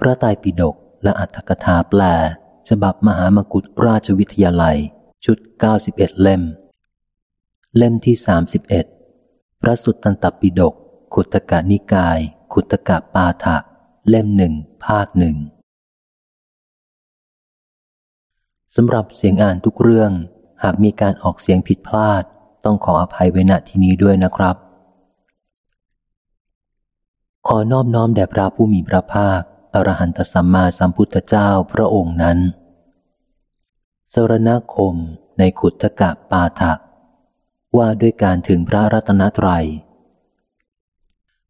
พระไตรปิฎกและอัตถกถาแปล ฉบับมหามกุฏราชวิทยาลัย ชุด 91 เล่ม เล่มที่ 31 พระสุตตันตปิฎกขุตกะนิกาย ขุตกะปาฐะเล่มหนึ่งภาคหนึ่งสำหรับเสียงอ่านทุกเรื่อง หากมีการออกเสียงผิดพลาด ต้องขออภัยไว้ณที่นี้ด้วยนะครับ ขอนอบน้อมแด่พระผู้มีพระภาค อรหันตสัมมาสัมพุทธเจ้าพระองค์นั้น สรณคมในขุตกะปาฐะว่าด้วยการถึงพระรัตนตรัย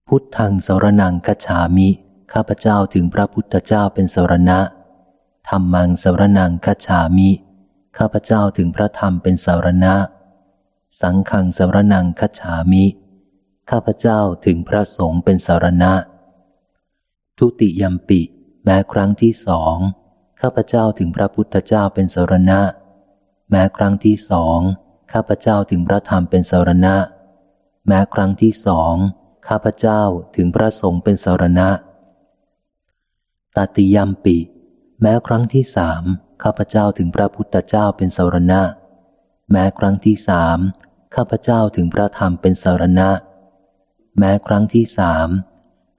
พุทธังสรนังคฉามิ ข้าพเจ้าถึงพระพุทธเจ้าเป็นสรณะธรรมังสรนังคฉามิ ข้าพเจ้าถึงพระธรรมเป็นสรณะ สังฆังสรนังคฉามิ ข้าพเจ้าถึงพระสงฆ์เป็นสรณะ ทุติยมปิ แม้ครั้งที่สองข้าพเจ้าถึงพระพุทธเจ้าเป็นสรณะ แม้ครั้งที่สองข้าพเจ้าถึงพระธรรมเป็นสารณะ แม้ครั้งที่สองข้าพเจ้าถึงพระสงฆ์เป็นสารณะ ตติยมปิ แม้ครั้งที่สามข้าพเจ้าถึงพระพุทธเจ้าเป็นสารณะ แม้ครั้งที่สามข้าพเจ้าถึงพระธรรมเป็นสารณะ แม้ครั้งที่สาม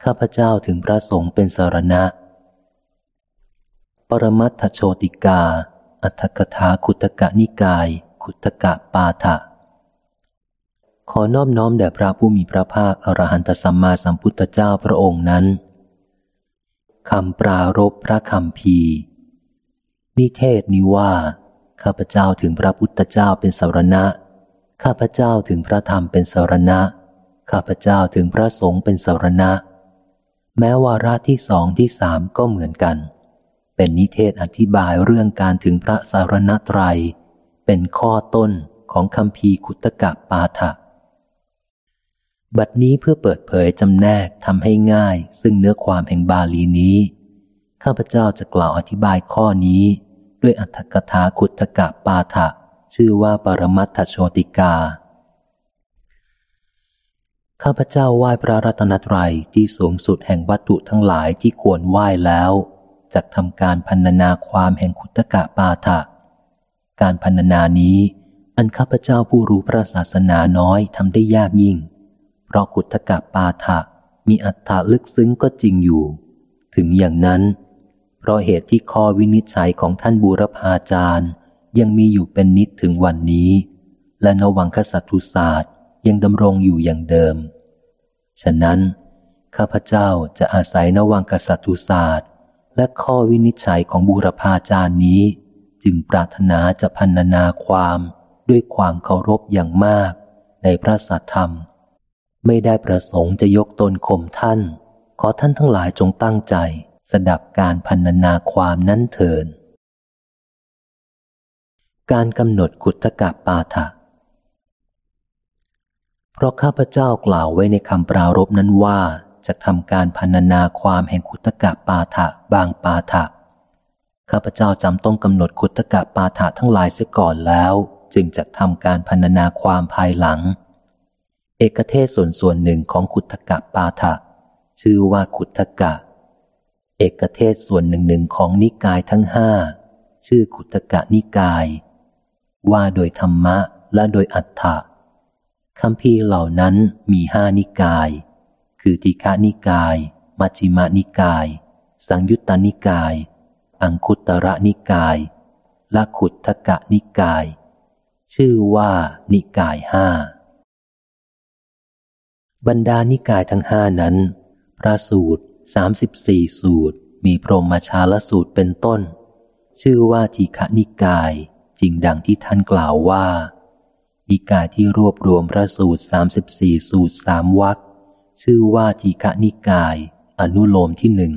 ข้าพเจ้าถึงพระสงฆ์เป็นสารณะ ปรมัตถโชติกา อัตถกถาคุตกะนิกาย ขุตกะปาฐะขอนอบน้อมแด่พระผู้มีพระภาคอรหันตสัมมาสัมพุทธเจ้าพระองค์นั้นคำปรารบพระคำพีนิเทศนิว่า ข้าพเจ้าถึงพระพุทธเจ้าเป็นสารณะ ข้าพเจ้าถึงพระธรรมเป็นสารณะ ข้าพเจ้าถึงพระสงฆ์เป็นสารณะ แม้วาระที่สองที่สามก็เหมือนกัน เป็นนิเทศอธิบายเรื่องการถึงพระสารณะไตรเป็นข้อต้นของคำพีคุตกะปาฐะบัดนี้เพื่อเปิดเผยจำแนกทำให้ง่าย ซึ่งเนื้อความแห่งบาลีนี้ ข้าพเจ้าจะกล่าวอธิบายข้อนี้ ด้วยอัตถกถาคุตกะปาฐะชื่อว่าปรมัตถโชติกา ข้าพเจ้าไหว้พระรัตนตรัยที่สูงสุดแห่งวัตถุทั้งหลายที่ควรไหว้แล้วจะทำการพันนาความแห่งคุตกะปาฐะการพันนานี้ อันข้าพเจ้าผู้รู้พระศาสนาน้อยทำได้ยากยิ่ง เพราะขุทกะปาฐะมีอัตถาลึกซึ้งก็จริงอยู่ ถึงอย่างนั้น เพราะเหตุที่ข้อวินิจฉัยของท่านบูรพาจารย์ ยังมีอยู่เป็นนิดถึงวันนี้ และนวังคสัตุศาสตร์ ยังดำรงอยู่อย่างเดิม ฉะนั้น ข้าพเจ้าจะอาศัยนวังกษัตริย์ศาสตร์ และข้อวินิจฉัยของบูรพาจารย์นี้ จึงปรารถนาจะพันนาความด้วยความเคารพอย่างมาก ในพระสัทธรรม ไม่ได้ประสงค์จะยกตนข่มท่าน ขอท่านทั้งหลายจงตั้งใจ สดับการพันนาความนั้นเถินการกำหนดขุตกะปาฐะ ราะข้าพเจ้ากล่าวไว้ในคำปรารบนั้นว่าจะทำการพันนาความแห่งขุตกะปาฐะบางปาฐะข้าพเจ้าจำต้องกำหนดขุตกะปาฐะทั้งหลายเสียก่อนแล้ว จึงจะทำการพันนาความภายหลัง เอกเทศส่วนส่วนหนึ่งของขุตกะปาฐะชื่อว่าขุตกะ เอกเทศส่วนหนึ่งหนึ่งของนิกายทั้งห้าชื่อขุตกะนิกาย ว่าโดยธรรมะและโดยอัฏฐะ คำพีเหล่านั้นมีห้านิกาย คือติฆานิกาย มัชฌิมานิกาย สังยุตตนิกาย อังคุตระนิกายและขุทกะนิกาย ชื่อว่านิกายห้าบรรดานิกายทั้งห้านั้น พระสูตรสามสิบสี่สูตร มีพรหมชาลสูตรเป็นต้น ชื่อว่าทีฆนิกาย จริงดังที่ท่านกล่าวว่า นิกาที่รวบรวมพระสูตรสามสิบสี่สูตรสามวักชื่อว่าทีฆนิกาย อนุโลมที่หนึ่ง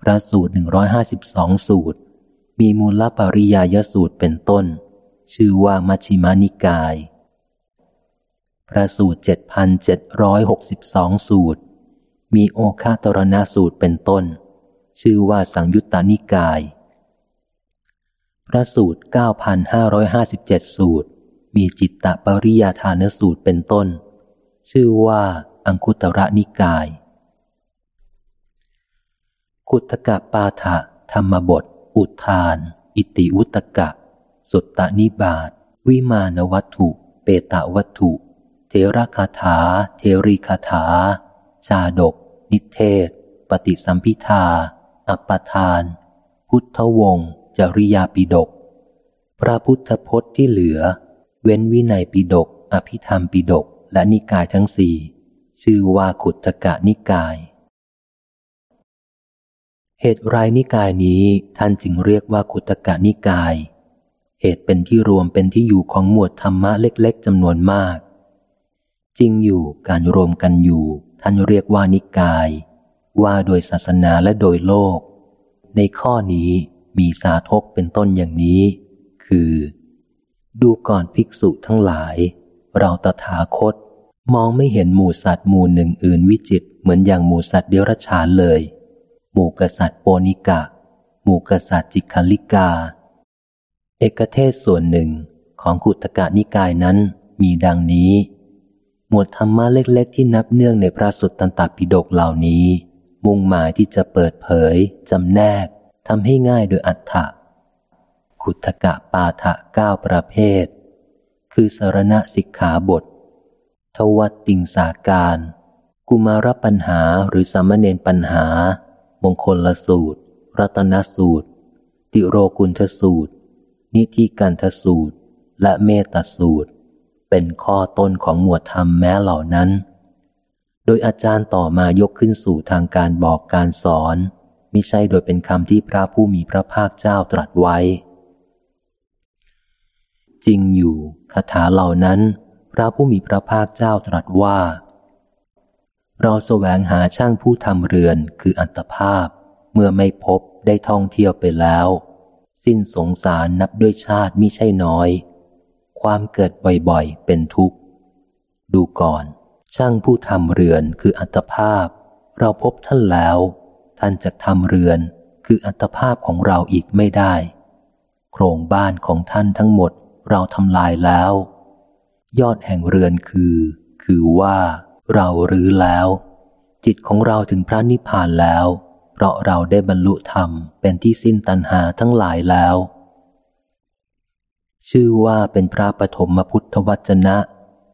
พระสูตรหนึ่งร้อยห้าสิบสองสูตร มีมูลปริยายสูตรเป็นต้น ชื่อว่ามัชฌิมานิกาย พระสูตรเจ็ดพันเจ็ดร้อยหกสิบสองสูตร มีโอคาตรณสูตรเป็นต้น ชื่อว่าสังยุตตานิกาย พระสูตรเก้าพันห้าร้อยห้าสิบเจ็ดสูตร มีจิตตปริยาทานสูตรเป็นต้น ชื่อว่าอังคุตระนิกายขุทกะปาฐะธรรมบท อุทาน อิติวุตกะ สุตตนิบาตวิมานวัตถุ เปตะวัตถุ เทระคาถา เทรีคาถา ชาดก นิเทศ ปฏิสัมพิทา อัปปทาน พุทธวงศ์ จริยาปิดก พระพุทธพจน์ที่เหลือ เว้นวินัยปิดก อภิธรรมปิดก และนิกายทั้งสี่ ชื่อว่าขุทกะนิกาย เหตุไรนิกายนี้ท่านจึงเรียกว่าขุทกะนิกาย เหตุเป็นที่รวมเป็นที่อยู่ของหมวดธรรมะเล็ก ๆจำนวนมาก จริงอยู่การรวมกันอยู่ ท่านเรียกว่านิกาย ว่าโดยศาสนาและโดยโลก ในข้อนี้ มีสาทกเป็นต้นอย่างนี้ คือ ดูก่อนภิกษุทั้งหลาย เราตถาคต มองไม่เห็นหมู่สัตว์หมู่หนึ่งอื่นวิจิตเหมือนอย่างหมู่สัตว์เดรัจฉานเลย หมู่กษัตริย์โปนิกะ หมู่กษัตริย์จิคลิกา เอกเทศส่วนหนึ่งของกุตกะนิกายนั้นมีดังนี้ หมวดธรรมะเล็กๆ ที่นับเนื่องในพระสุตตันตปิฎกเหล่านี้ มุ่งหมายที่จะเปิดเผยจำแนก ทำให้ง่ายโดยอัฏฐะขุทกะปาฐะเก้าประเภท คือสารณะสิกขาบท ทวัตติงสาการ กุมารปัญหาหรือสามเณรปัญหา มงคลละสูตร รัตนสูตร ติโรกุลทสูตร นิธิกันทสูตร และเมตสูตร เป็นข้อต้นของหมวดธรรมแม้เหล่านั้น โดยอาจารย์ต่อมายกขึ้นสู่ทางการบอกการสอน มิใช่โดยเป็นคำที่พระผู้มีพระภาคเจ้าตรัสไว้ จริงอยู่คาถาเหล่านั้น พระผู้มีพระภาคเจ้าตรัสว่า เราแสวงหาช่างผู้ทำเรือนคืออัตภาพ เมื่อไม่พบได้ท่องเที่ยวไปแล้ว สิ้นสงสารนับด้วยชาติมิใช่น้อย ความเกิดบ่อยๆเป็นทุกข์ ดูก่อน ช่างผู้ทำเรือนคืออัตภาพ เราพบท่านแล้ว ท่านจะทำเรือน คืออัตภาพของเราอีกไม่ได้ โครงบ้านของท่านทั้งหมดเราทำลายแล้ว ยอดแห่งเรือนคือ คือว่าเรารื้อแล้ว จิตของเราถึงพระนิพพานแล้ว เพราะเราได้บรรลุธรรมเป็นที่สิ้นตัณหาทั้งหลายแล้ว ชื่อว่าเป็นพระปฐมพุทธวจนะ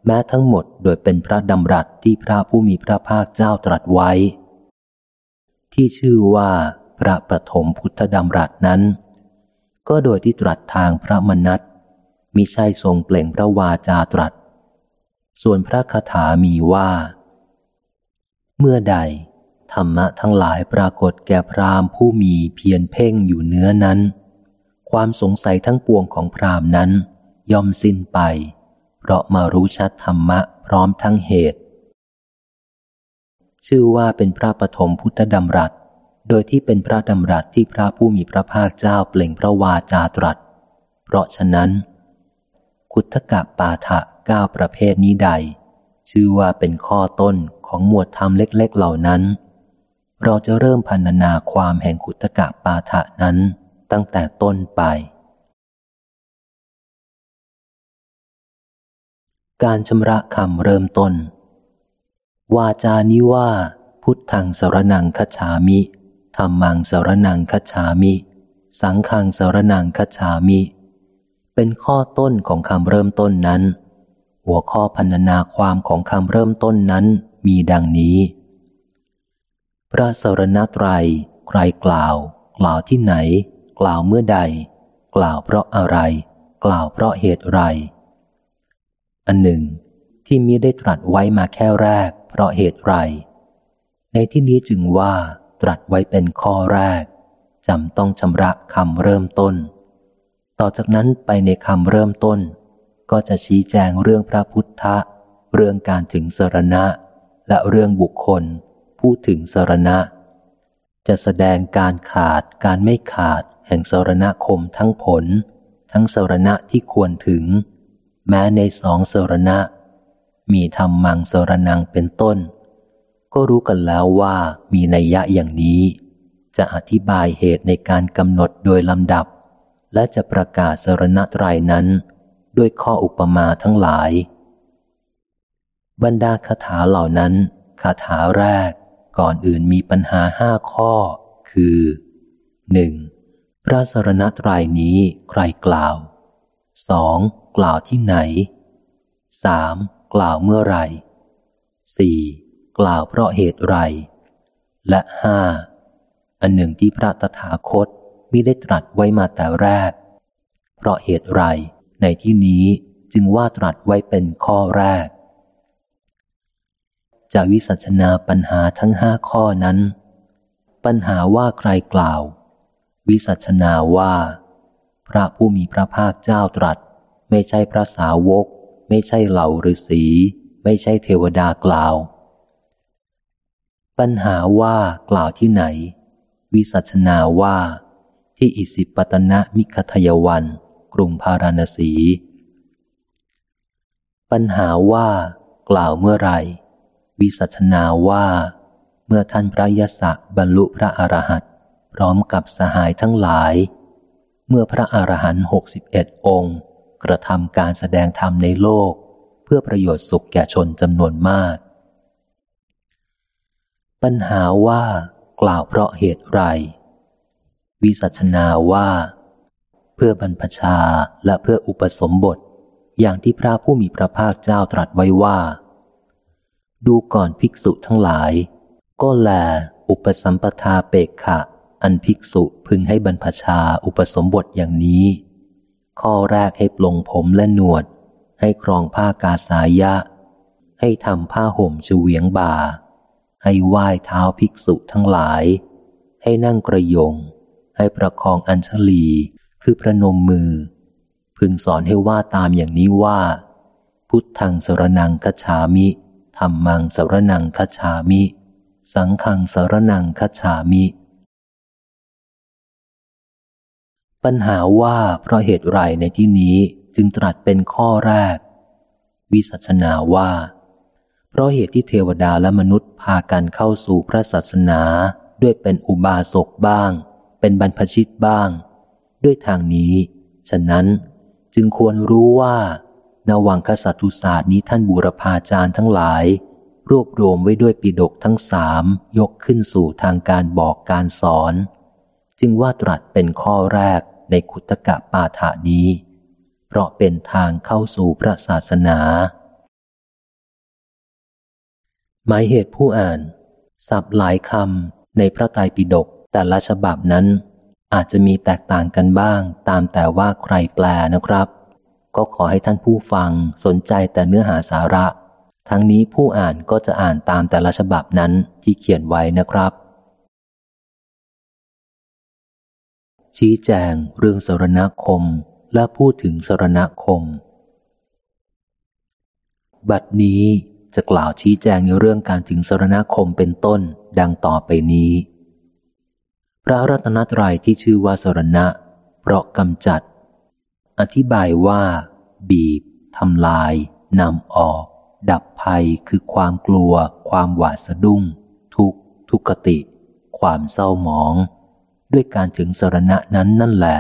แม้ทั้งหมดโดยเป็นพระดำรัสที่พระผู้มีพระภาคเจ้าตรัสไว้ ที่ชื่อว่าพระประถมพุทธดำรัสนั้น ก็โดยที่ตรัสทางพระมนัตมิใช่ทรงเปล่งพระวาจาตรัส ส่วนพระคาถามีว่า เมื่อใด ธรรมะทั้งหลายปรากฏแก่พรามผู้มีเพียรเพ่งอยู่เนื้อนั้น ความสงสัยทั้งปวงของพรามนั้น ย่อมสิ้นไป เพราะมารู้ชัดธรรมะพร้อมทั้งเหตุ ชื่อว่าเป็นพระปฐมพุทธดำรัส โดยที่เป็นพระดำรัสที่พระผู้มีพระภาคเจ้าเปล่งพระวาจาตรัส เพราะฉะนั้น คุทกะปาฐะเก้าประเภทนี้ใด ชื่อว่าเป็นข้อต้นของหมวดธรรมเล็ก ๆ เหล่านั้น เราจะเริ่มพันนาความแห่งคุตกะปาฐะนั้นตั้งแต่ต้นไปการชำระคำเริ่มต้น วาจานี้ว่า พุทธังสารนังคัจฉามิธรรมังสารนังคัจฉามิ สังฆังสารนังคัจฉามิ เป็นข้อต้นของคำเริ่มต้นนั้น หัวข้อพันนาความของคำเริ่มต้นนั้นมีดังนี้ พระสรณตรัยใครกล่าว กล่าวที่ไหน กล่าวเมื่อใด กล่าวเพราะอะไร กล่าวเพราะเหตุไร อันหนึ่ง ที่มิได้ตรัสไว้มาแค่แรก เพราะเหตุไร ในที่นี้จึงว่าตรัสไว้เป็นข้อแรกจำต้องชำระคำเริ่มต้น ต่อจากนั้นไปในคำเริ่มต้น ก็จะชี้แจงเรื่องพระพุทธะ เรื่องการถึงสรณะ และเรื่องบุคคลพูดถึงสรณะ จะแสดงการขาดการไม่ขาด แห่งสรณคมทั้งผล ทั้งสรณะที่ควรถึง แม้ในสองสรณะ มีธรรมังสรนังเป็นต้น ก็รู้กันแล้วว่ามีนัยยะอย่างนี้ จะอธิบายเหตุในการกำหนดโดยลำดับ และจะประกาศสรณตรายนั้น ด้วยข้ออุปมาทั้งหลาย บรรดาคาถาเหล่านั้นคาถาแรกก่อนอื่นมีปัญหาห้าข้อ คือหนึ่งพระสรณตรายนี้ใครกล่าวสองกล่าวที่ไหนสาม กล่าวเมื่อไรสี่กล่าวเพราะเหตุไร และห้าอันหนึ่งที่พระตถาคตมิได้ตรัสไว้มาแต่แรก เพราะเหตุไรในที่นี้จึงว่าตรัสไว้เป็นข้อแรก จะวิสัชนาปัญหาทั้งห้าข้อนั้น ปัญหาว่าใครกล่าว วิสัชนาว่า พระผู้มีพระภาคเจ้าตรัส ไม่ใช่พระสาวก ไม่ใช่เหล่าฤาษีไม่ใช่เทวดากล่าว ปัญหาว่ากล่าวที่ไหน วิสัชนาว่า ที่อิสิปตนะมิคทยวัน กรุงพาราณสี ปัญหาว่ากล่าวเมื่อไร วิสัชนาว่า เมื่อท่านพระยศบรรลุพระอรหันต์พร้อมกับสหายทั้งหลาย เมื่อพระอรหันต์หกสิบเอ็ดองค์ กระทำการแสดงธรรมในโลก เพื่อประโยชน์สุขแก่ชนจำนวนมาก ปัญหาว่ากล่าวเพราะเหตุไร วิสัชนาว่า เพื่อบรรพชาและเพื่ออุปสมบท อย่างที่พระผู้มีพระภาคเจ้าตรัสไว้ว่า ดูก่อนภิกษุทั้งหลาย ก็แลอุปสัมปทาเปกขะ อันภิกษุพึงให้บรรพชาอุปสมบทอย่างนี้ ข้อแรกให้ปลงผมและหนวด ให้ครองผ้ากาสายะ ให้ทำผ้าห่มเฉวียงบ่า ให้ไหว้เท้าภิกษุทั้งหลาย ให้นั่งกระยง ให้ประคองอัญชลี คือประนมมือ พึงสอนให้ว่าตามอย่างนี้ว่า พุทธังสรนังคัจฉามิธรรมังสรนังคัจฉามิ สังฆังสรนังคัจฉามิ ปัญหาว่าเพราะเหตุไรในที่นี้จึงตรัสเป็นข้อแรก วิสัชนาว่า เพราะเหตุที่เทวดาและมนุษย์พากันเข้าสู่พระศาสนาด้วยเป็นอุบาสกบ้าง เป็นบรรพชิตบ้าง ด้วยทางนี้ ฉะนั้นจึงควรรู้ว่านวังคสัตุศาสตร์นี้ท่านบูรพาจารย์ทั้งหลาย รวบรวมไว้ด้วยปิดกทั้งสามยกขึ้นสู่ทางการบอกการสอน จึงว่าตรัสเป็นข้อแรกในขุตกะปาฐานี้ เพราะเป็นทางเข้าสู่พระศาสนา หมายเหตุผู้อ่าน สับหลายคำในพระไตรปิฎกแต่ละฉบับนั้น อาจจะมีแตกต่างกันบ้างตามแต่ว่าใครแปลนะครับ ก็ขอให้ท่านผู้ฟังสนใจแต่เนื้อหาสาระ ทั้งนี้ผู้อ่านก็จะอ่านตามแต่ละฉบับนั้นที่เขียนไว้นะครับ ชี้แจงเรื่องสรณคมและพูดถึงสรณคม บัดนี้จะกล่าวชี้แจงในเรื่องการถึงสรณคมเป็นต้นดังต่อไปนี้ พระรัตนตรัยที่ชื่อว่าสรณะ เพราะกำจัด อธิบายว่า บีบทำลายนำออก ดับภัยคือความกลัว ความหวาดสะดุ้ง ทุกทุกติ ความเศร้าหมอง ด้วยการถึงสรณะนั้นนั่นแหละ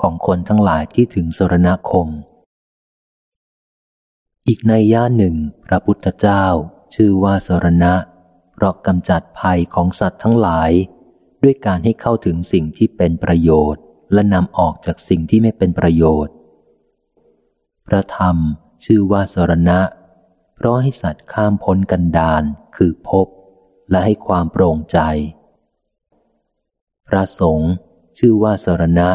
ของคนทั้งหลายที่ถึงสรณคม อีกในย่าหนึ่ง พระพุทธเจ้าชื่อว่าสรณะ เพราะกำจัดภัยของสัตว์ทั้งหลาย ด้วยการให้เข้าถึงสิ่งที่เป็นประโยชน์ และนำออกจากสิ่งที่ไม่เป็นประโยชน์ พระธรรมชื่อว่าสรณะ เพราะให้สัตว์ข้ามพ้นกันดานคือพบและให้ความโปร่งใจ พระสงฆ์ชื่อว่าสรณะ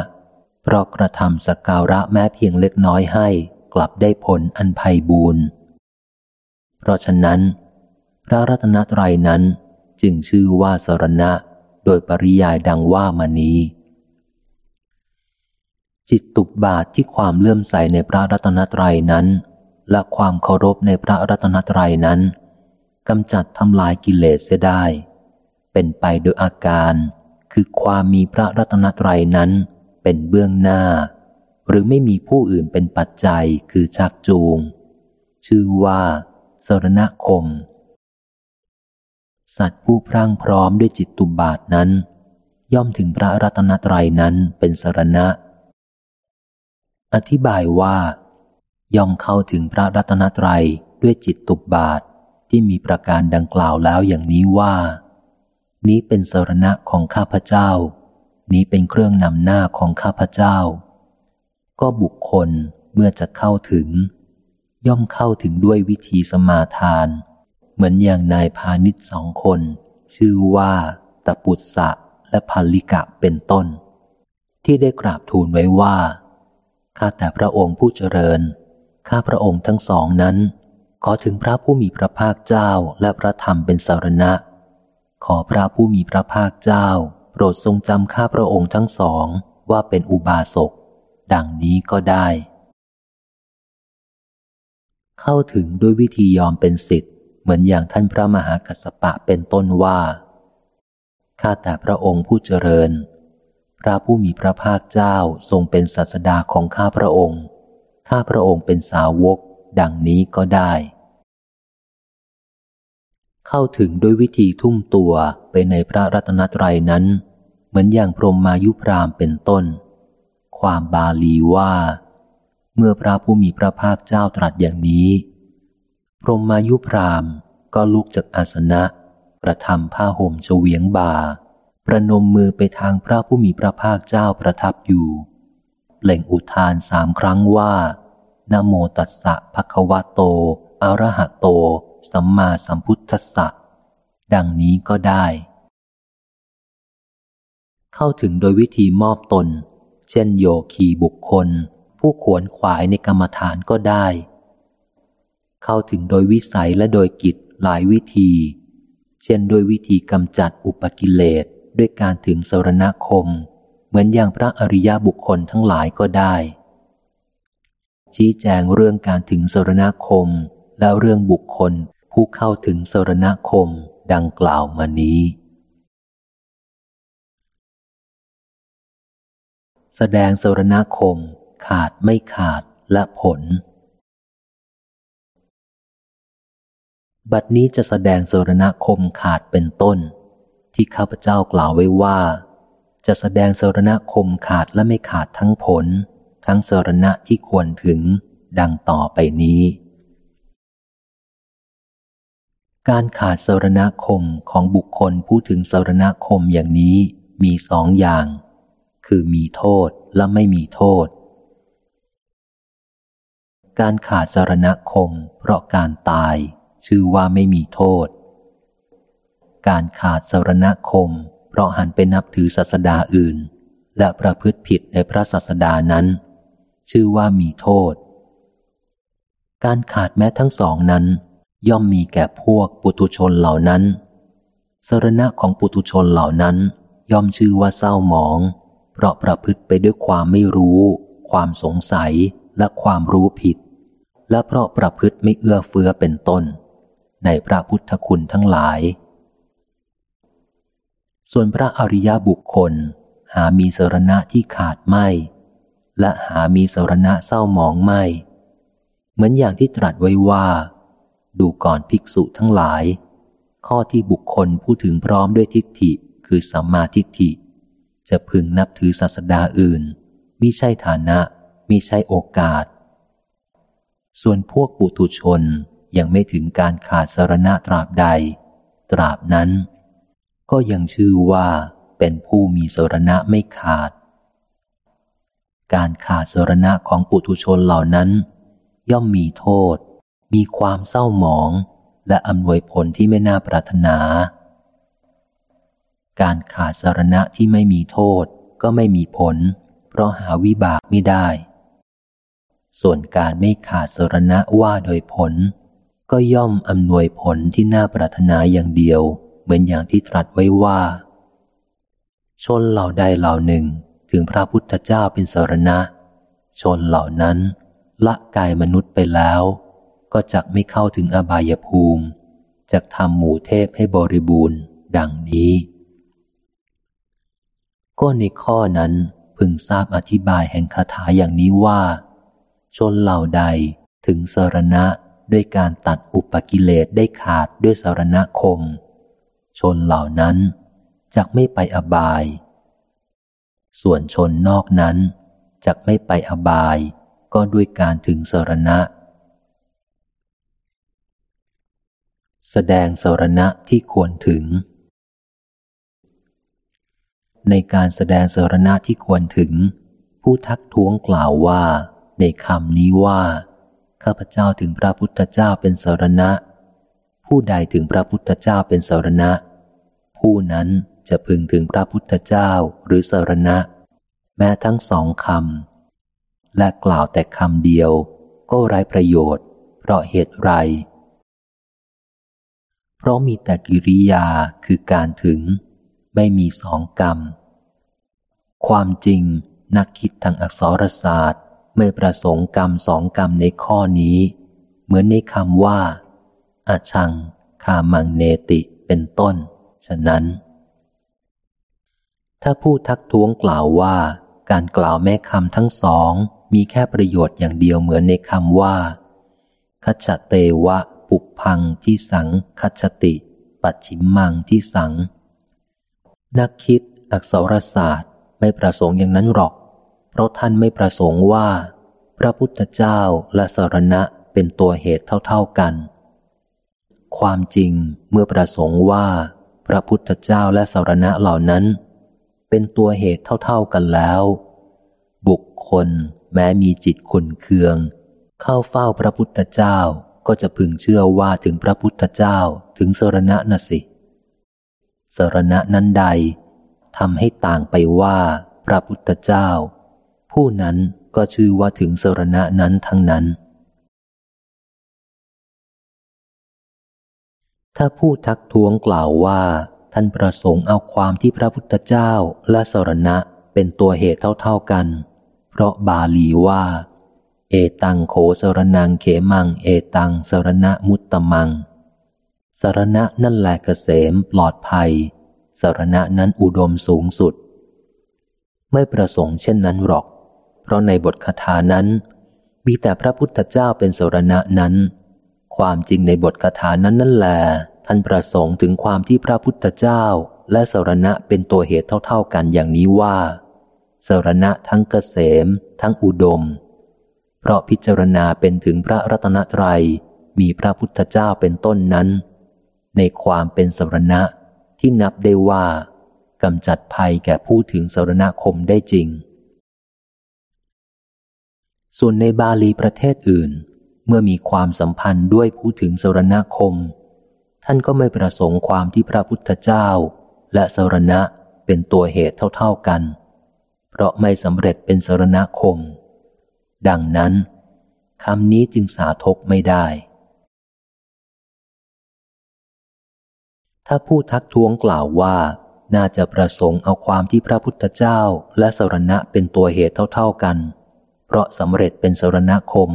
เพราะกระทำสักการะแม้เพียงเล็กน้อยให้กลับได้ผลอันไพ่บูรณ์เพราะฉะนั้น พระรัตนตรัยนั้นจึงชื่อว่าสรณะ โดยปริยายดังว่ามานี้ จิตตุบบาทที่ความเลื่อมใสในพระรัตนตรัยนั้น และความเคารพในพระรัตนตรัยนั้นกำจัดทำลายกิเลสเสียได้ เป็นไปโดยอาการ คือความมีพระรัตนตรัยนั้นเป็นเบื้องหน้า หรือไม่มีผู้อื่นเป็นปัจจัยคือชักจูง ชื่อว่าสรณคม สัตว์ผู้พรั่งพร้อมด้วยจิตตุบาทนั้น ย่อมถึงพระรัตนตรัยนั้นเป็นสรณะ อธิบายว่า ย่อมเข้าถึงพระรัตนตรัยด้วยจิตตุบาทที่มีประการดังกล่าวแล้วอย่างนี้ว่า นี้เป็นสรณะของข้าพเจ้า นี้เป็นเครื่องนำหน้าของข้าพเจ้า ก็บุคคลเมื่อจะเข้าถึง ย่อมเข้าถึงด้วยวิธีสมาทาน เหมือนอย่างนายพาณิชสองคน ชื่อว่าตะปุตสะและพัลลิกะเป็นต้น ที่ได้กราบทูลไว้ว่า ข้าแต่พระองค์ผู้เจริญ ข้าพระองค์ทั้งสองนั้น ขอถึงพระผู้มีพระภาคเจ้าและพระธรรมเป็นสารณะ ขอพระผู้มีพระภาคเจ้า โปรดทรงจำข้าพระองค์ทั้งสองว่าเป็นอุบาสก ดังนี้ก็ได้ เข้าถึงด้วยวิธียอมเป็นสิทธิ์เหมือนอย่างท่านพระมหากัสสปะเป็นต้นว่าข้าแต่พระองค์ผู้เจริญ พระผู้มีพระภาคเจ้าทรงเป็นศาสดาของข้าพระองค์ ข้าพระองค์เป็นสาวก ดังนี้ก็ได้ เข้าถึงด้วยวิธีทุ่มตัวไปในพระรัตนตรัยนั้น เหมือนอย่างพรหมายุพรามเป็นต้น ความบาลีว่า เมื่อพระผู้มีพระภาคเจ้าตรัสอย่างนี้ พรหมายุพรามก็ลุกจากอาสนะ ประทำผ้าห่มเฉวียงบาประนมมือไปทางพระผู้มีพระภาคเจ้าประทับอยู่เปล่งอุทานสามครั้งว่านะโมตัสสะภะคะวะโตอะระหะโต สัมมาสัมพุทธสสะดังนี้ก็ได้ เข้าถึงโดยวิธีมอบตน เช่นโยคีบุคคล ผู้ขวนขวายในกรรมฐานก็ได้ เข้าถึงโดยวิสัยและโดยกิจหลายวิธี เช่นโดยวิธีกำจัดอุปกิเลสด้วยการถึงสรณคม เหมือนอย่างพระอริยบุคคลทั้งหลายก็ได้ ชี้แจงเรื่องการถึงสรณคม และเรื่องบุคคลผู้เข้าถึงสรณคมดังกล่าวมานี้ แสดงสรณคมขาดไม่ขาดและผล บัดนี้จะแสดงสรณคมขาดเป็นต้น ที่ข้าพเจ้ากล่าวไว้ว่า จะแสดงสรณคมขาดและไม่ขาดทั้งผล ทั้งสรณะที่ควรถึงดังต่อไปนี้ การขาดสารณคมของบุคคลผู้ถึงสารณคมอย่างนี้มีสองอย่าง คือมีโทษและไม่มีโทษ การขาดสารณคม เพราะการตาย ชื่อว่าไม่มีโทษ การขาดสารณคม เพราะหันไปนับถือศาสดาอื่น และประพฤติผิดในพระศาสดานั้น ชื่อว่ามีโทษ การขาดแม้ทั้งสองนั้น ย่อมมีแก่พวกปุถุชนเหล่านั้น สรณะของปุถุชนเหล่านั้น ย่อมชื่อว่าเศร้าหมอง เพราะประพฤติไปด้วยความไม่รู้ ความสงสัยและความรู้ผิด และเพราะประพฤติไม่เอื้อเฟื้อเป็นต้น ในพระพุทธคุณทั้งหลาย ส่วนพระอริยบุคคลหามีสรณะที่ขาดไม่ และหามีสรณะเศร้าหมองไม่ เหมือนอย่างที่ตรัสไว้ว่า ดูก่อนภิกษุทั้งหลาย ข้อที่บุคคลพูดถึงพร้อมด้วยทิฏฐิคือสัมมาทิฏฐิ จะพึงนับถือศาสดาอื่นมิใช่ฐานะมิใช่โอกาส ส่วนพวกปุถุชนยังไม่ถึงการขาดสรณะตราบใด ตราบนั้น ก็ยังชื่อว่าเป็นผู้มีสรณะไม่ขาด การขาดสรณะของปุถุชนเหล่านั้น ย่อมมีโทษ มีความเศร้าหมอง และอำนวยผลที่ไม่น่าปรารถนา การขาดสารณะที่ไม่มีโทษก็ไม่มีผล เพราะหาวิบากไม่ได้ ส่วนการไม่ขาดสารณะว่าโดยผล ก็ย่อมอำนวยผลที่น่าปรารถนาอย่างเดียว เหมือนอย่างที่ตรัสไว้ว่า ชนเหล่าใดเหล่าหนึ่งถึงพระพุทธเจ้าเป็นสารณะ ชนเหล่านั้นละกายมนุษย์ไปแล้ว ก็จักไม่เข้าถึงอบายภูมิจักทำหมู่เทพให้บริบูรณ์ ดังนี้ ก็ในข้อนั้นพึงทราบอธิบายแห่งคาถาอย่างนี้ว่า ชนเหล่าใดถึงสารณะด้วยการตัดอุปกิเลสได้ขาดด้วยสารณคม ชนเหล่านั้นจักไม่ไปอบาย ส่วนชนนอกนั้นจักไม่ไปอบาย ก็ด้วยการถึงสารณะ แสดงสรณะที่ควรถึง ในการแสดงสรณะที่ควรถึง ผู้ทักท้วงกล่าวว่า ในคำนี้ว่า ข้าพเจ้าถึงพระพุทธเจ้าเป็นสรณะ ผู้ใดถึงพระพุทธเจ้าเป็นสรณะ ผู้นั้นจะพึงถึงพระพุทธเจ้าหรือสรณะ แม้ทั้งสองคำและกล่าวแต่คำเดียว ก็ไร้ประโยชน์ เพราะเหตุไร เพราะมีแต่กิริยาคือการถึง ไม่มีสองกรรม ความจริงนักคิดทางอักษรศาสตร์ไม่ประสงค์กรรมสองกรรมในข้อนี้ เหมือนในคำว่า อาชัง คามังเนติเป็นต้น ฉะนั้น ถ้าผู้ทักท้วงกล่าวว่า การกล่าวแม่คำทั้งสองมีแค่ประโยชน์อย่างเดียวเหมือนในคำว่าคัจเตวะ พังที่สังคัจติ ปัจฉิมมังที่สัง นักคิดอักษรศาสตร์ไม่ประสงค์อย่างนั้นหรอก เพราะท่านไม่ประสงค์ว่า พระพุทธเจ้าและสารณะเป็นตัวเหตุเท่าๆกัน ความจริงเมื่อประสงค์ว่า พระพุทธเจ้าและสารณะเหล่านั้น เป็นตัวเหตุเท่าๆกันแล้ว บุคคลแม้มีจิตขุนเคือง เข้าเฝ้าพระพุทธเจ้า ก็จะพึงเชื่อว่าถึงพระพุทธเจ้าถึงสรณะน่ะสิ สรณะนั้นใดทำให้ต่างไปว่าพระพุทธเจ้า ผู้นั้นก็ชื่อว่าถึงสรณะนั้นทั้งนั้น ถ้าผู้ทักท้วงกล่าวว่า ท่านประสงค์เอาความที่พระพุทธเจ้าและสรณะเป็นตัวเหตุเท่าๆกัน เพราะบาลีว่า เอตังโขสรนังเขมัง เอตังสรณะมุตตมังสารณะนั่นแหละเกษมปลอดภัยสารณะนั้นอุดมสูงสุด ไม่ประสงค์เช่นนั้นหรอก เพราะในบทคาถานั้น มีแต่พระพุทธเจ้าเป็นสารณะนั้น ความจริงในบทคาถานั้นนั่นแหละท่านประสงค์ถึงความที่พระพุทธเจ้าและสารณะเป็นตัวเหตุเท่าๆกันอย่างนี้ว่าสารณะทั้งเกษม ทั้งอุดม เพราะพิจารณาเป็นถึงพระรัตนตรยัย มีพระพุทธเจ้าเป็นต้นนั้น ในความเป็นสรณะที่นับได้ว่ากำจัดภัยแก่ผู้ถึงสรณคมได้จริง ส่วนในบาลีประเทศอื่น เมื่อมีความสัมพันธ์ด้วยผู้ถึงสรณคม ท่านก็ไม่ประสงค์ความที่พระพุทธเจ้า และสรณะเป็นตัวเหตุเท่าๆกัน เพราะไม่สำเร็จเป็นสรณคม ดังนั้นคำนี้จึงสาทกไม่ได้ ถ้าผู้ทักท้วงกล่าวว่าน่าจะประสงค์เอาความที่พระพุทธเจ้าและสรณะเป็นตัวเหตุเท่าๆกัน เพราะสำเร็จเป็นสรณคม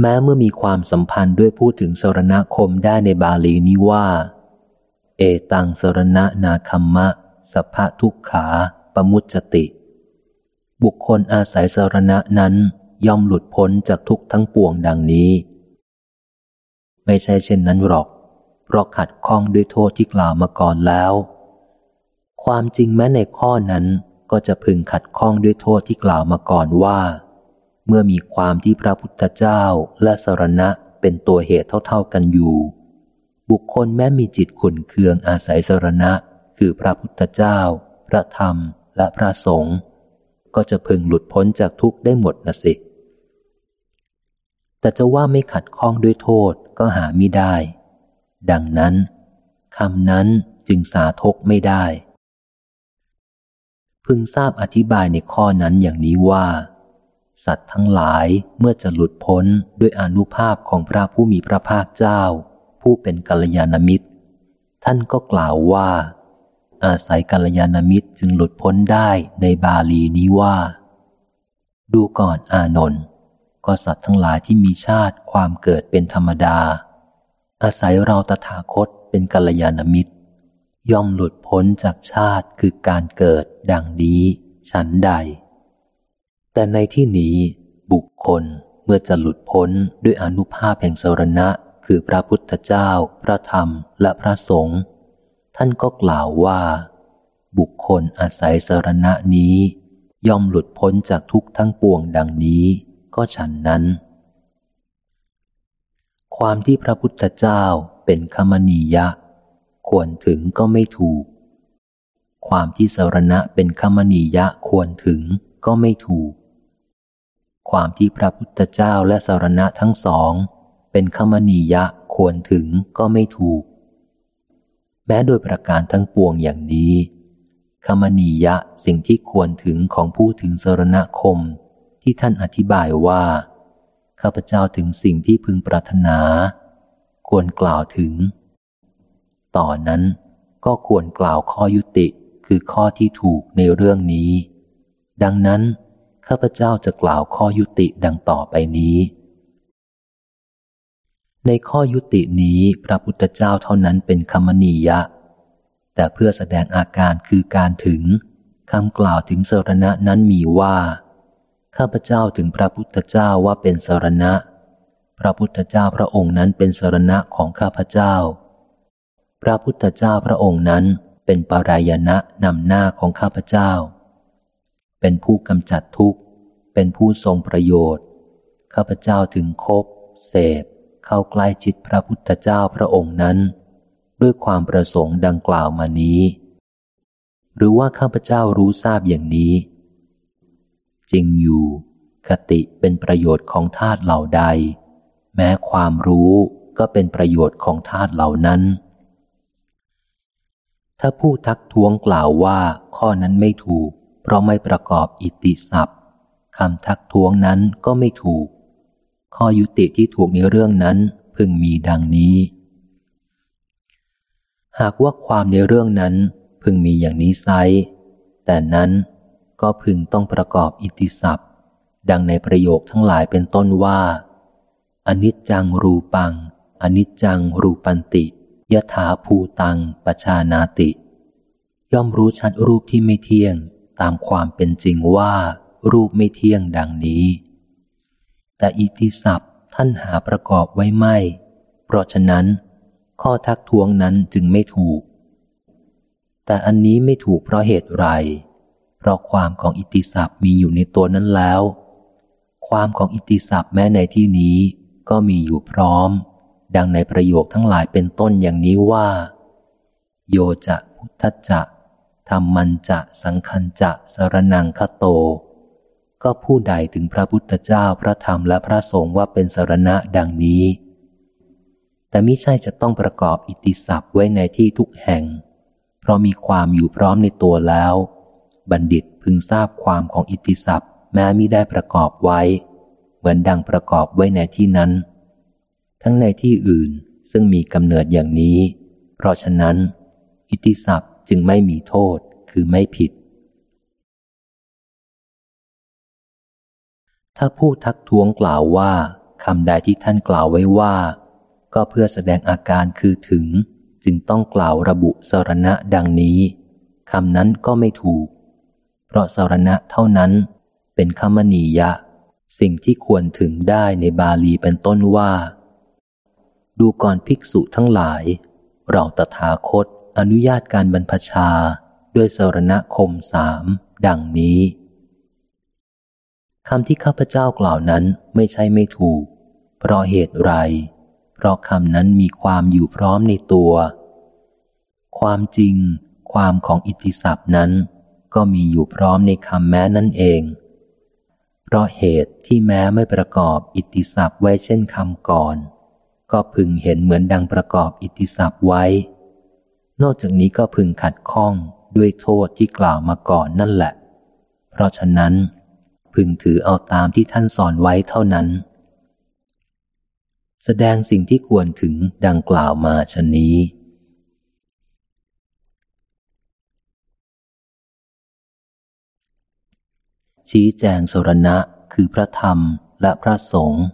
แม้เมื่อมีความสัมพันธ์ด้วยพูดถึงสรณคมได้ในบาลีนี้ว่า เอตังสรณะนาคัมมะสภะทุกขา ปมุจติ บุคคลอาศัยสรณะนั้นย่อมหลุดพ้นจากทุกทั้งปวงดังนี้ ไม่ใช่เช่นนั้นหรอก เพราะขัดข้องด้วยโทษที่กล่าวมาก่อนแล้ว ความจริงแม้ในข้อนั้นก็จะพึงขัดข้องด้วยโทษที่กล่าวมาก่อนว่า เมื่อมีความที่พระพุทธเจ้าและสรณะเป็นตัวเหตุเท่าๆกันอยู่ บุคคลแม้มีจิตขุนเคืองอาศัยสรณะ คือพระพุทธเจ้า พระธรรมและพระสงฆ์ ก็จะพึงหลุดพ้นจากทุกข์ได้หมดนะสิ แต่จะว่าไม่ขัดข้องด้วยโทษก็หาไม่ได้ ดังนั้นคำนั้นจึงสาทกไม่ได้ พึงทราบอธิบายในข้อนั้นอย่างนี้ว่า สัตว์ทั้งหลายเมื่อจะหลุดพ้นด้วยอนุภาพของพระผู้มีพระภาคเจ้า ผู้เป็นกัลยาณมิตร ท่านก็กล่าวว่า อาศัยกัลยาณมิตรจึงหลุดพ้นได้ในบาลีนี้ว่า ดูก่อนอานนท์ก็สัตว์ทั้งหลายที่มีชาติความเกิดเป็นธรรมดา อาศัยเราตถาคตเป็นกัลยาณมิตร ย่อมหลุดพ้นจากชาติคือการเกิดดังนี้ฉันใด แต่ในที่นี้บุคคลเมื่อจะหลุดพ้นด้วยอนุภาพแห่งสรณะ คือพระพุทธเจ้า พระธรรมและพระสงฆ์ ท่านก็กล่าวว่า บุคคลอาศัยสรณะนี้ ย่อมหลุดพ้นจากทุกทั้งปวงดังนี้ก็ฉันนั้น ความที่พระพุทธเจ้าเป็นคมนียะ ควรถึงก็ไม่ถูก ความที่สรณะเป็นคมนียะควรถึงก็ไม่ถูก ความที่พระพุทธเจ้าและสรณะทั้งสอง เป็นคมนียะควรถึงก็ไม่ถูก แม้โดยประการทั้งปวงอย่างนี้คมนียะสิ่งที่ควรถึงของผู้ถึงสรณคม ที่ท่านอธิบายว่า ข้าพเจ้าถึงสิ่งที่พึงปรารถนา ควรกล่าวถึง ต่อนนั้นก็ควรกล่าวข้อยุติคือข้อที่ถูกในเรื่องนี้ ดังนั้น ข้าพเจ้าจะกล่าวข้อยุติดังต่อไปนี้ ในข้อยุตินี้พระพุทธเจ้าเท่านั้นเป็นคมนียะ แต่เพื่อแสดงอาการคือการถึงคำกล่าวถึงสรณะนั้นมีว่า ข้าพเจ้าถึงพระพุทธเจ้าว่าเป็นสรณะ พระพุทธเจ้าพระองค์นั้นเป็นสรณะของข้าพเจ้า พระพุทธเจ้าพระองค์นั้นเป็นปรายณะนำหน้าของข้าพเจ้า เป็นผู้กำจัดทุกข์ เป็นผู้ทรงประโยชน์ ข้าพเจ้าถึงคบ เสพ เข้าใกล้จิตพระพุทธเจ้าพระองค์นั้น ด้วยความประสงค์ดังกล่าวมานี้ หรือว่าข้าพเจ้ารู้ทราบอย่างนี้ จริงอยู่ คติเป็นประโยชน์ของธาตุเหล่าใด แม้ความรู้ก็เป็นประโยชน์ของธาตุเหล่านั้น ถ้าผู้ทักท้วงกล่าวว่าข้อนั้นไม่ถูก เพราะไม่ประกอบอิติศัพท์คำทักท้วงนั้นก็ไม่ถูก ข้อยุติที่ถูกในเรื่องนั้นพึงมีดังนี้ หากว่าความในเรื่องนั้นพึงมีอย่างนี้ไซแต่นั้นก็พึงต้องประกอบอิติศัพท์ ดังในประโยคทั้งหลายเป็นต้นว่า อนิจจังรูปัง อนิจจังรูปันติยถาภูตังปชานาติ ย่อมรู้ชัดรูปที่ไม่เที่ยงตามความเป็นจริงว่ารูปไม่เที่ยงดังนี้ แต่อิติศัพท์ท่านหาประกอบไว้ไม่ เพราะฉะนั้น ข้อทักท้วงนั้นจึงไม่ถูก แต่อันนี้ไม่ถูกเพราะเหตุไร เพราะความของอิติศัพท์มีอยู่ในตัวนั้นแล้ว ความของอิติศัพท์แม้ในที่นี้ก็มีอยู่พร้อม ดังในประโยคทั้งหลายเป็นต้นอย่างนี้ว่า โยจะพุทธจะธรรมันจะสังคัญจะสรนังคโต ก็ผู้ใดถึงพระพุทธเจ้าพระธรรมและพระสงฆ์ว่าเป็นสารณะดังนี้ แต่มิใช่จะต้องประกอบอิติศัพท์ไว้ในที่ทุกแห่ง เพราะมีความอยู่พร้อมในตัวแล้ว บัณฑิตพึงทราบความของอิทธิศัพท์ แม้มิได้ประกอบไว้ เหมือนดังประกอบไว้ในที่นั้น ทั้งในที่อื่นซึ่งมีกำเนิดอย่างนี้ เพราะฉะนั้น อิทธิศัพท์จึงไม่มีโทษคือไม่ผิด ถ้าผู้ทักท้วงกล่าวว่าคำใดที่ท่านกล่าวไว้ว่า ก็เพื่อแสดงอาการคือถึง จึงต้องกล่าวระบุสารณะดังนี้คำนั้นก็ไม่ถูก เพราะสารณะเท่านั้นเป็นคมนียะ สิ่งที่ควรถึงได้ในบาลีเป็นต้นว่า ดูก่อนภิกษุทั้งหลาย เราตถาคตอนุญาตการบรรพชาด้วยสารณคมสามดังนี้ คำที่ข้าพเจ้ากล่าวนั้นไม่ใช่ไม่ถูก เพราะเหตุไร เพราะคำนั้นมีความอยู่พร้อมในตัว ความจริง ความของอิทธิศัพท์นั้น ก็มีอยู่พร้อมในคำแม้นั่นเอง เพราะเหตุที่แม้ไม่ประกอบอิทธิศัพท์ไว้เช่นคำก่อน ก็พึงเห็นเหมือนดังประกอบอิทธิศัพท์ไว้ นอกจากนี้ก็พึงขัดข้องด้วยโทษที่กล่าวมาก่อนนั่นแหละ เพราะฉะนั้น พึงถือเอาตามที่ท่านสอนไว้เท่านั้น แสดงสิ่งที่ควรถึงดังกล่าวมาชนนี้ ชี้แจงสรณะคือพระธรรมและพระสงฆ์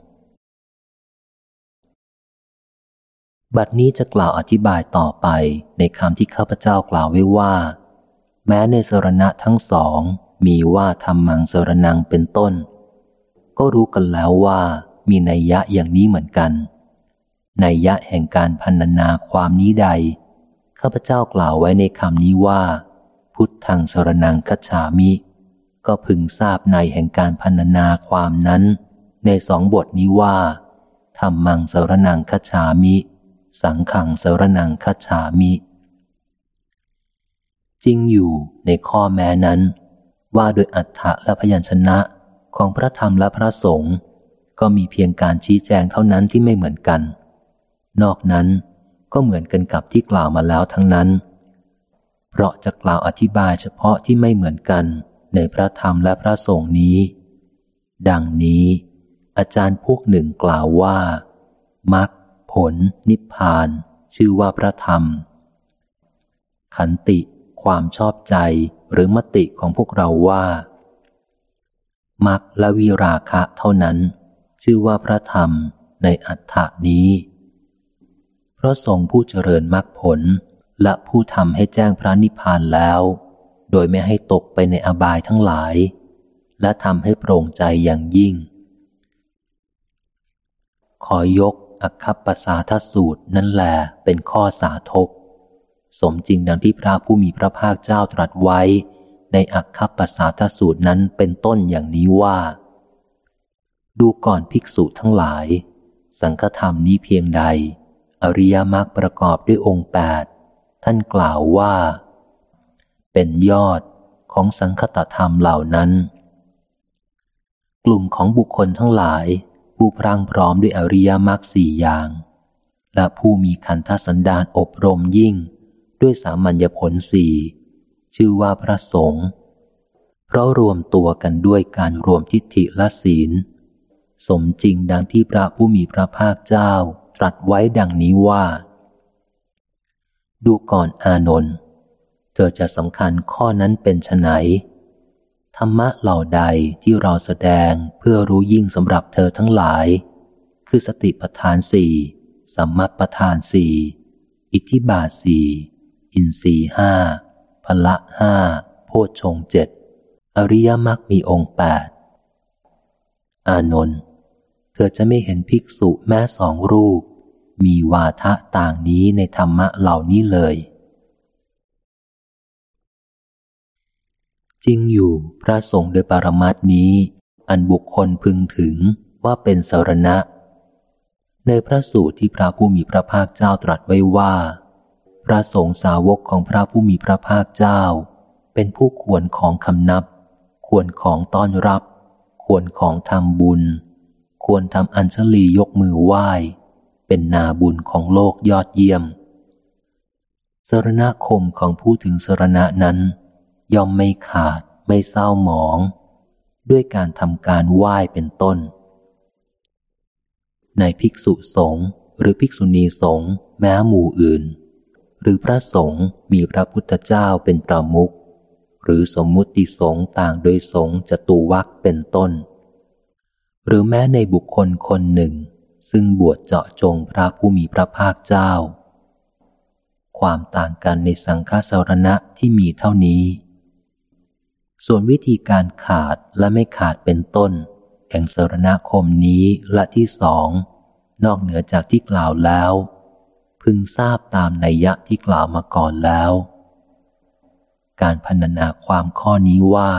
บัดนี้จะกล่าวอธิบายต่อไปในคำที่ข้าพเจ้ากล่าวไว้ว่า แม้ในสรณะทั้งสอง มีว่าธรรมังสรนังเป็นต้น ก็รู้กันแล้วว่ามีนัยยะอย่างนี้เหมือนกันนัยยะแห่งการพันนาความนี้ใด ข้าพเจ้ากล่าวไว้ในคำนี้ว่า พุทธังสรนังคัจฉามิ ก็พึงทราบในแห่งการพันนาความนั้น ในสองบทนี้ว่าธรรมังสรนังคัจฉามิ สังขังสรนังคัจฉามิ จริงอยู่ในข้อแม้นั้น ว่าโดยอัฏฐะและพยัญชนะของพระธรรมและพระสงฆ์ก็มีเพียงการชี้แจงเท่านั้นที่ไม่เหมือนกัน นอกนั้นก็เหมือนกันกับที่กล่าวมาแล้วทั้งนั้น เพราะจะกล่าวอธิบายเฉพาะที่ไม่เหมือนกันในพระธรรมและพระสงฆ์นี้ ดังนี้ อาจารย์พวกหนึ่งกล่าวว่ามักผล นิพพาน ชื่อว่าพระธรรม ขันติ ความชอบใจหรือมติของพวกเราว่า มักและวิราคะเท่านั้น ชื่อว่าพระธรรมในอัฏฐานี้ เพราะทรงผู้เจริญมรรคผลและผู้ทำให้แจ้งพระนิพพานแล้ว โดยไม่ให้ตกไปในอบายทั้งหลาย และทำให้โปร่งใจอย่างยิ่ง ขอยกอัคคปสาทสูตรนั่นแหลเป็นข้อสาธก สมจริงดังที่พระผู้มีพระภาคเจ้าตรัสไว้ ในอัคคปสาทสูตรนั้นเป็นต้นอย่างนี้ว่า ดูก่อนภิกษุทั้งหลาย สังฆธรรมนี้เพียงใด อริยมรรคประกอบด้วยองค์แปดท่านกล่าวว่า เป็นยอดของสังคตธรรมเหล่านั้น กลุ่มของบุคคลทั้งหลาย ผู้พรังพร้อมด้วยอริยมรรคสี่อย่าง และผู้มีขันธสันดานอบรมยิ่ง ด้วยสามัญญผลสี่ชื่อว่าพระสงฆ์เพราะรวมตัวกันด้วยการรวมทิฏฐิและศีล สมจริงดังที่พระผู้มีพระภาคเจ้าตรัสไว้ดังนี้ว่า ดูก่อนอานนท์เธอจะสำคัญข้อนั้นเป็นไนธรรมะเหล่าใดที่เราแสดงเพื่อรู้ยิ่งสำหรับเธอทั้งหลาย คือสติปัฏฐานสี่สัมมัปทานสี่อิทธิบาทสี่ อินทรีห้าพละห้าโพชฌงเจ็ดอริยมรรคมีองค์แปดอานนท์เธอจะไม่เห็นภิกษุแม้สองรูป มีวาทะต่างนี้ในธรรมะเหล่านี้เลย จริงอยู่พระสงฆ์โดยปรมัตนี้ อันบุคคลพึงถึงว่าเป็นสารณะ ในพระสูตรที่พระผู้มีพระภาคเจ้าตรัสไว้ว่า พระสงฆ์สาวกของพระผู้มีพระภาคเจ้า เป็นผู้ควรของคำนับ ควรของต้อนรับ ควรของทำบุญ ควรทำอัญชลียกมือไหว้ เป็นนาบุญของโลกยอดเยี่ยมสรณคมของผู้ถึงสรณะนั้น ย่อมไม่ขาดไม่เศร้าหมอง ด้วยการทำการไหว้เป็นต้น ในภิกษุสงฆ์หรือภิกษุณีสงฆ์แม้หมู่อื่น หรือพระสงฆ์มีพระพุทธเจ้าเป็นประมุขหรือสมมุติสงฆ์ต่างโดยสงฆ์จตุวักเป็นต้น หรือแม้ในบุคคลคนหนึ่ง ซึ่งบวชเจาะจงพระผู้มีพระภาคเจ้า ความต่างกันในสังฆสารณะที่มีเท่านี้ ส่วนวิธีการขาดและไม่ขาดเป็นต้น แห่งสรณคมนี้และที่สอง นอกเหนือจากที่กล่าวแล้ว พึงทราบตามนัยยะที่กล่าวมาก่อนแล้ว การพรรณนาความข้อนี้ว่า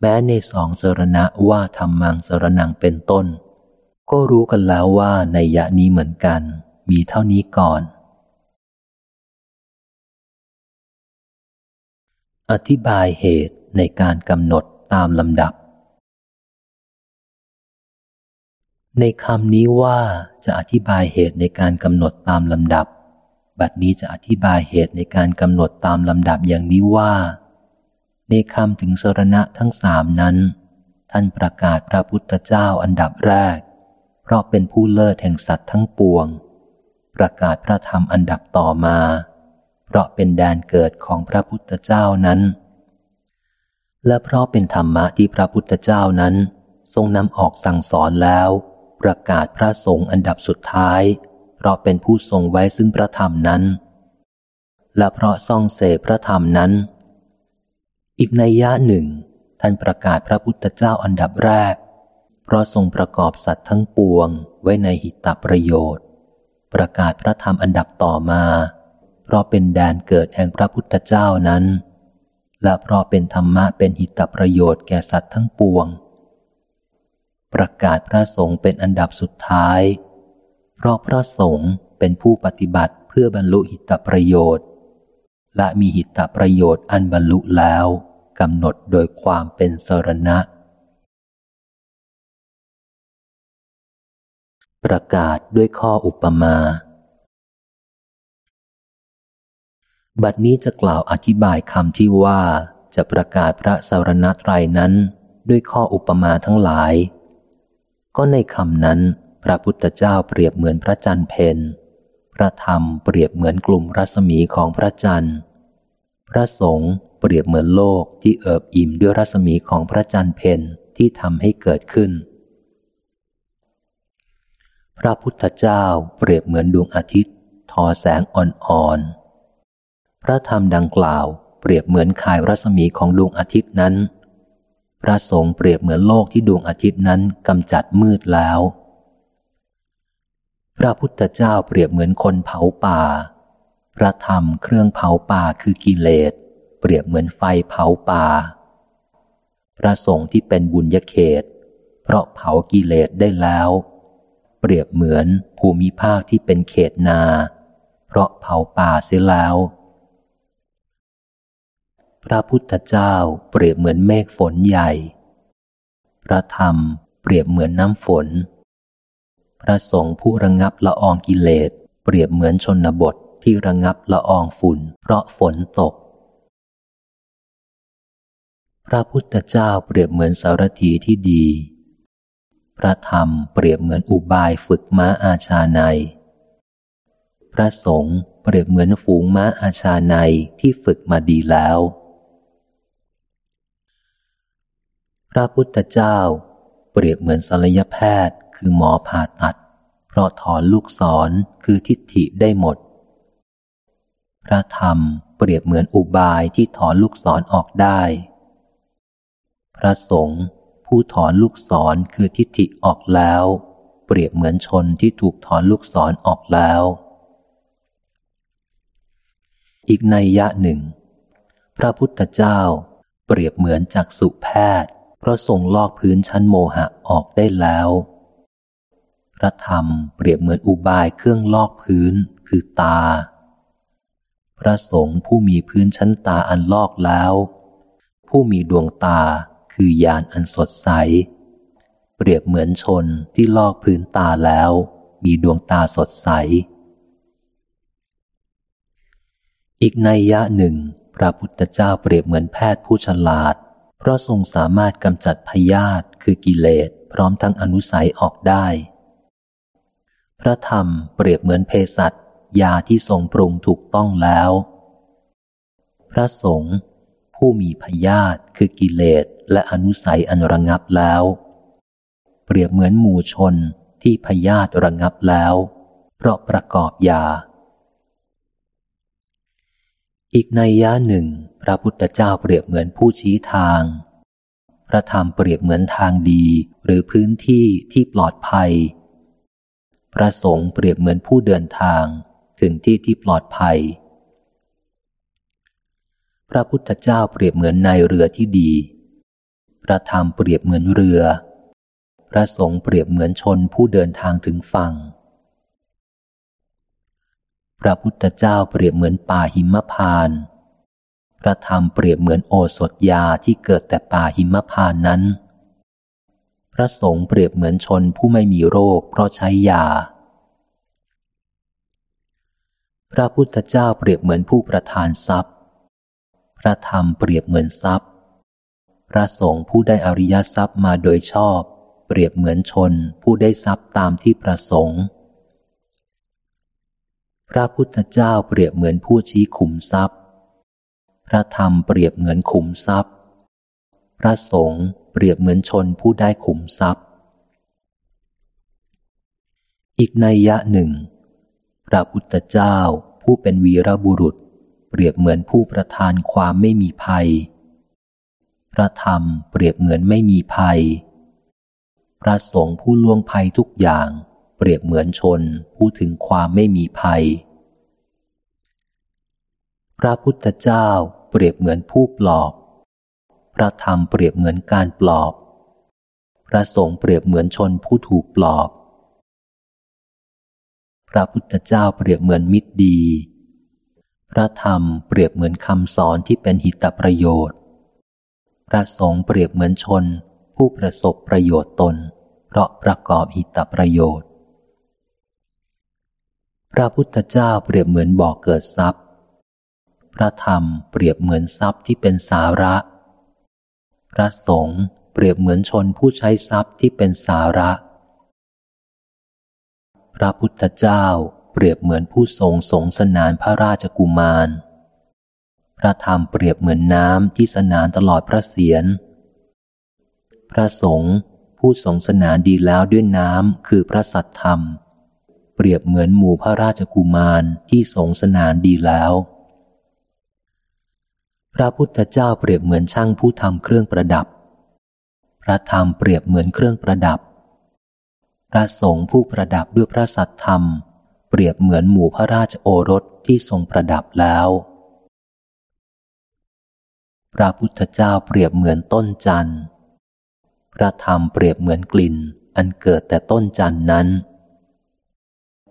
แม้ในสองสรณะว่าธรรมังสรนังเป็นต้น ก็รู้กันแล้วว่านัยยะนี้เหมือนกัน มีเท่านี้ก่อน อธิบายเหตุในการกำหนดตามลำดับ ในคำนี้ว่าจะอธิบายเหตุในการกำหนดตามลำดับ บัดนี้จะอธิบายเหตุในการกำหนดตามลำดับอย่างนี้ว่า ในคำถึงสรณะทั้งสามนั้น ท่านประกาศพระพุทธเจ้าอันดับแรก เพราะเป็นผู้เลิศแห่งสัตว์ทั้งปวง ประกาศพระธรรมอันดับต่อมา เพราะเป็นแดนเกิดของพระพุทธเจ้านั้น และเพราะเป็นธรรมะที่พระพุทธเจ้านั้น ทรงนำออกสั่งสอนแล้ว ประกาศพระสงฆ์อันดับสุดท้าย เพราะเป็นผู้ทรงไว้ซึ่งพระธรรมนั้น และเพราะซ่องเสพพระธรรมนั้น อีกในยะหนึ่ง ท่านประกาศพระพุทธเจ้าอันดับแรก เพราะทรงประกอบสัตว์ทั้งปวงไว้ในหิตตประโยชน์ ประกาศพระธรรมอันดับต่อมา เพราะเป็นแดนเกิดแห่งพระพุทธเจ้านั้น และเพราะเป็นธรรมะเป็นหิตประโยชน์แก่สัตว์ทั้งปวง ประกาศพระสงฆ์เป็นอันดับสุดท้าย เพราะพระสงฆ์เป็นผู้ปฏิบัติเพื่อบรรลุหิตประโยชน์ และมีหิตประโยชน์อันบรรลุแล้วกำหนดโดยความเป็นสรณะ ประกาศด้วยข้ออุปมา บัดนี้จะกล่าวอธิบายคำที่ว่าจะประกาศพระสรณตรนั้นด้วยข้ออุปมาทั้งหลาย ก็ในคำนั้น พระพุทธเจ้าเปรียบเหมือนพระจันทร์เพนพระธรรมเปรียบเหมือนกลุ่มรัศมีของพระจันทร์ พระสงฆ์เปรียบเหมือนโลกที่เอิบอิ่มด้วยรัศมีของพระจันทร์เพนที่ทำให้เกิดขึ้น พระพุทธเจ้าเปรียบเหมือนดวงอาทิตย์ ทอแสงอ่อนๆ พระธรรมดังกล่าวเปรียบเหมือนข่ายรัศมีของดวงอาทิตย์นั้น พระสงฆ์เปรียบเหมือนโลกที่ดวงอาทิตย์นั้นกำจัดมืดแล้ว พระพุทธเจ้าเปรียบเหมือนคนเผาป่า พระธรรมเครื่องเผาป่าคือกิเลส เปรียบเหมือนไฟเผาป่า พระสงฆ์ที่เป็นบุญยเขต เพราะเผากิเลสได้แล้ว เปรียบเหมือนภูมิภาคที่เป็นเขตนา เพราะเผาป่าเสียแล้ว พระพุทธเจ้าเปรียบเหมือนเมฆฝนใหญ่ พระธรรมเปรียบเหมือนน้ำฝน พระสงฆ์ผู้ระงับละอองกิเลส เปรียบเหมือนชนบทที่ระงับละอองฝุ่น เพราะฝนตก พระพุทธเจ้าเปรียบเหมือนสารถีที่ดี พระธรรมเปรียบเหมือนอุบายฝึกม้าอาชาใน พระสงฆ์เปรียบเหมือนฝูงม้าอาชาในที่ฝึกมาดีแล้ว พระพุทธเจ้า เปรียบเหมือนศัลยแพทย์คือหมอผ่าตัด เพราะถอนลูกศรคือทิฏฐิได้หมด พระธรรมเปรียบเหมือนอุบายที่ถอนลูกศรออกได้ พระสงฆ์ผู้ถอนลูกศรคือทิฏฐิออกแล้ว เปรียบเหมือนชนที่ถูกถอนลูกศรออกแล้ว อีกในยะหนึ่ง พระพุทธเจ้าเปรียบเหมือนจักสุแพทย์ เพราะทรงลอกพื้นชั้นโมหะออกได้แล้ว พระธรรมเปรียบเหมือนอุบายเครื่องลอกพื้นคือตา พระสงฆ์ผู้มีพื้นชั้นตาอันลอกแล้ว ผู้มีดวงตาคือยานอันสดใส เปรียบเหมือนชนที่ลอกพื้นตาแล้ว มีดวงตาสดใส อีกในยะหนึ่ง พระพุทธเจ้าเปรียบเหมือนแพทย์ผู้ฉลาด เพราะทรงสามารถกำจัดพยาธิคือกิเลสพร้อมทั้งอนุสัยออกได้ พระธรรมเปรียบเหมือนเภสัชยาที่ทรงปรุงถูกต้องแล้ว พระสงฆ์ผู้มีพยาธิคือกิเลสและอนุสัยอันระงับแล้ว เปรียบเหมือนหมู่ชนที่พยาธิระงับแล้ว เพราะประกอบยา อีกในยะหนึ่ง พระพุทธเจ้าเปรียบเหมือนผู้ชี้ทาง พระธรรมเปรียบเหมือนทางดีหรือพื้นที่ที่ปลอดภัย พระสงฆ์เปรียบเหมือนผู้เดินทางถึงที่ที่ปลอดภัย พระพุทธเจ้าเปรียบเหมือนนายเรือที่ดี พระธรรมเปรียบเหมือนเรือ พระสงฆ์เปรียบเหมือนชนผู้เดินทางถึงฝั่ง พระพุทธเจ้าเปรียบเหมือนป่าหิมพานต์ พระธรรมเปรียบเหมือนโอสถยาที่เกิดแต่ป่าหิมพานนั้น พระสงฆ์เปรียบเหมือนชนผู้ไม่มีโรคเพราะใช้ยา พระพุทธเจ้าเปรียบเหมือนผู้ประทานทรัพย์ พระธรรมเปรียบเหมือนทรัพย์ พระสงฆ์ผู้ได้อริยทรัพย์มาโดยชอบ เปรียบเหมือนชนผู้ได้ทรัพย์ตามที่ประสงค์ พระพุทธเจ้าเปรียบเหมือนผู้ชี้ขุมทรัพย์ พระธรรมเปรียบเหมือนขุมทรัพย์ พระสงฆ์เปรียบเหมือนชนผู้ได้ขุมทรัพย์ อีกในยะหนึ่ง พระพุทธเจ้าผู้เป็นวีรบุรุษ เปรียบเหมือนผู้ประทานความไม่มีภัย พระธรรมเปรียบเหมือนไม่มีภัย พระสงฆ์ผู้ล่วงภัยทุกอย่าง เปรียบเหมือนชนผู้ถึงความไม่มีภัย พระพุทธเจ้าเปรียบเหมือนผู้ปลอบ พระธรรมเปรียบเหมือนการปลอบ พระสงฆ์เปรียบเหมือนชนผู้ถูกปลอบ พระพุทธเจ้าเปรียบเหมือนมิตรดี พระธรรมเปรียบเหมือนคำสอนที่เป็นหิตประโยชน์ พระสงฆ์เปรียบเหมือนชน ผู้ประสบประโยชน์ตน เพราะประกอบหิตประโยชน์ พระพุทธเจ้าเปรียบเหมือนบ่อกเกิดทรัพย์ พระธรรมเปรียบเหมือนทรัพย์ที่เป็นสาระ พระสงฆ์เปรียบเหมือนชนผู้ใช้ทรัพย์ที่เป็นสาระ พระพุทธเจ้าเปรียบเหมือนผู้ทรงสงสนานพระราชกุมาร พระธรรมเปรียบเหมือนน้ำที่สนานตลอดพระเศียร พระสงฆ์ผู้ทรงสนานดีแล้วด้วยน้ำคือพระสัตธรรม เปรียบเหมือนหมู่พระราชกุมารที่ทรงสนานดีแล้ว พระพุทธเจ้าเปรียบเหมือนช่างผู้ทำเครื่องประดับ พระธรรมเปรียบเหมือนเครื่องประดับ พระสงฆ์ผู้ประดับด้วยพระสัตธรรม เปรียบเหมือนหมู่พระราชโอรสที่ทรงประดับแล้ว พระพุทธเจ้าเปรียบเหมือนต้นจันทร์ พระธรรมเปรียบเหมือนกลิ่น อันเกิดแต่ต้นจันทร์นั้น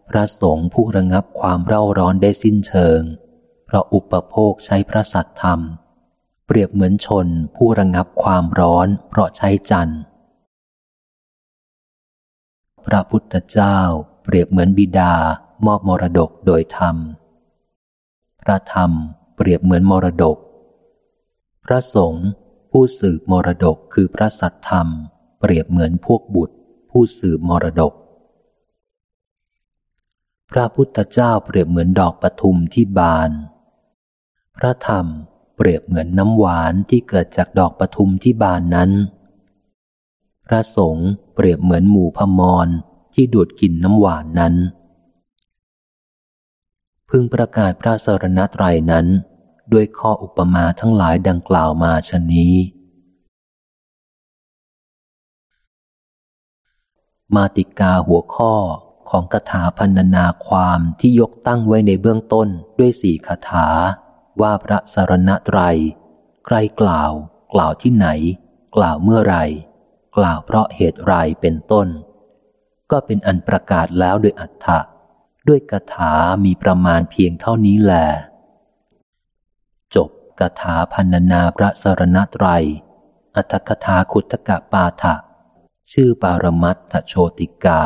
พระสงฆ์ผู้ระงับความเร่าร้อนได้สิ้นเชิง เพราะอุปโภคใช้พระสัตธรรม เปรียบเหมือนชนผู้ระงับความร้อนเพราะใช้จันทร์ พระพุทธเจ้า เปรียบเหมือนบิดามอบมรดกโดยธรรม พระธรรม เปรียบเหมือนมรดก พระสงฆ์ผู้สืบมรดกคือพระสัตธรรม เปรียบเหมือนพวกบุตร ผู้สืบมรดกพระพุทธเจ้าเปรียบเหมือนดอกปทุมที่บาน พระธรรมเปรียบเหมือนน้ำหวานที่เกิดจากดอกปทุมที่บานนั้น พระสงฆ์เปรียบเหมือนหมู่พมรที่ดูดกินน้ำหวานนั้น พึงประกาศพระสรณตรัยนั้น ด้วยข้ออุปมาทั้งหลายดังกล่าวมาชนี้ มาติกาหัวข้อของคาถาพันนาความที่ยกตั้งไว้ในเบื้องต้นด้วยสี่คาถา ว่าพระสารณตรัยใครกล่าว กล่าวที่ไหน กล่าวเมื่อไร กล่าวเพราะเหตุไรเป็นต้น ก็เป็นอันประกาศแล้วโดยอัฏฐะด้วยกถามีประมาณเพียงเท่านี้แหลจบกถาพันนาพระสารณตรัยอัตถกถาขุตกะปาฐะชื่อปารมัตถโชติกา